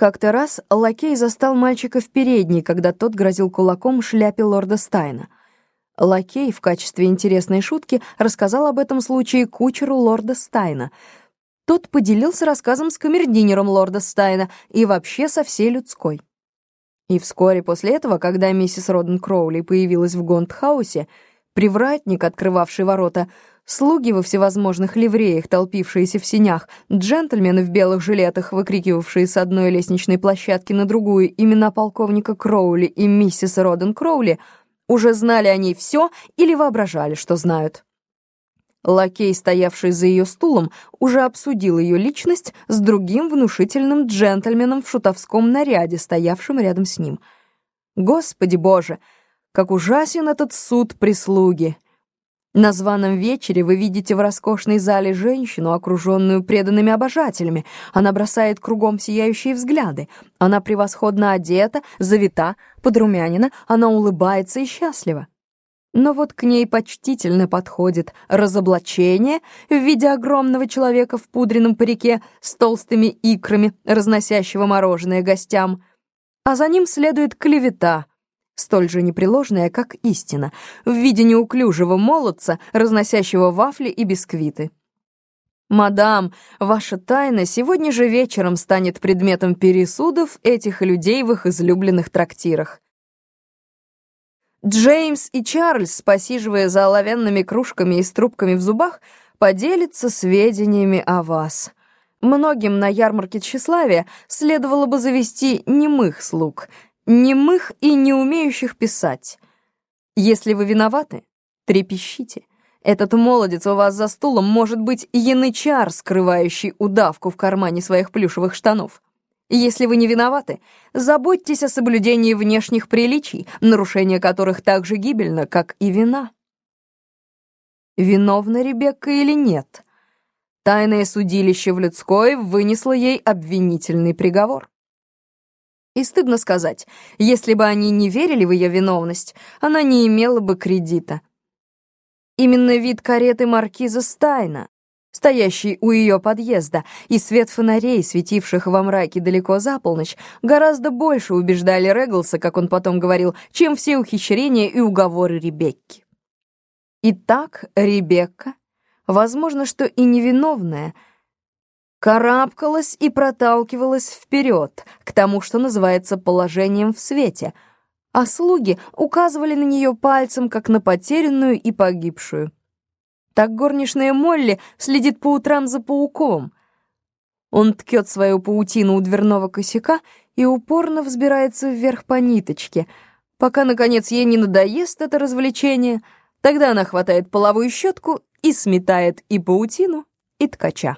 Как-то раз лакей застал мальчика в передней, когда тот грозил кулаком шляпе лорда Стайна. Лакей в качестве интересной шутки рассказал об этом случае кучеру лорда Стайна. Тот поделился рассказом с камердинером лорда Стайна и вообще со всей людской. И вскоре после этого, когда миссис Роден Кроули появилась в Гондхаусе, привратник, открывавший ворота, Слуги во всевозможных ливреях, толпившиеся в синях, джентльмены в белых жилетах, выкрикивавшие с одной лестничной площадки на другую имена полковника Кроули и миссис Роден Кроули, уже знали о ней все или воображали, что знают. Лакей, стоявший за ее стулом, уже обсудил ее личность с другим внушительным джентльменом в шутовском наряде, стоявшим рядом с ним. Господи боже, как ужасен этот суд прислуги! На званом вечере вы видите в роскошной зале женщину, окруженную преданными обожателями. Она бросает кругом сияющие взгляды. Она превосходно одета, завита, подрумянина, она улыбается и счастлива. Но вот к ней почтительно подходит разоблачение в виде огромного человека в пудренном парике с толстыми икрами, разносящего мороженое гостям. А за ним следует клевета — столь же непреложная, как истина, в виде неуклюжего молодца, разносящего вафли и бисквиты. «Мадам, ваша тайна сегодня же вечером станет предметом пересудов этих людей в их излюбленных трактирах». Джеймс и Чарльз, посиживая за оловянными кружками и с трубками в зубах, поделятся сведениями о вас. Многим на ярмарке тщеславия следовало бы завести немых слуг — немых и не умеющих писать. Если вы виноваты, трепещите. Этот молодец у вас за стулом может быть янычар, скрывающий удавку в кармане своих плюшевых штанов. Если вы не виноваты, заботьтесь о соблюдении внешних приличий, нарушение которых так же гибельно, как и вина. Виновна Ребекка или нет? Тайное судилище в людской вынесло ей обвинительный приговор. И стыдно сказать, если бы они не верили в ее виновность, она не имела бы кредита. Именно вид кареты маркиза Стайна, стоящий у ее подъезда, и свет фонарей, светивших во мраке далеко за полночь, гораздо больше убеждали Реглса, как он потом говорил, чем все ухищрения и уговоры Ребекки. Итак, Ребекка, возможно, что и невиновная — карабкалась и проталкивалась вперед, к тому, что называется положением в свете, а слуги указывали на нее пальцем, как на потерянную и погибшую. Так горничная Молли следит по утрам за пауком. Он ткет свою паутину у дверного косяка и упорно взбирается вверх по ниточке, пока, наконец, ей не надоест это развлечение, тогда она хватает половую щетку и сметает и паутину, и ткача.